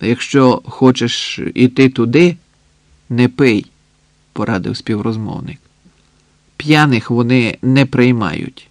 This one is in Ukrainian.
Якщо хочеш іти туди, не пий, порадив співрозмовник. П'яних вони не приймають.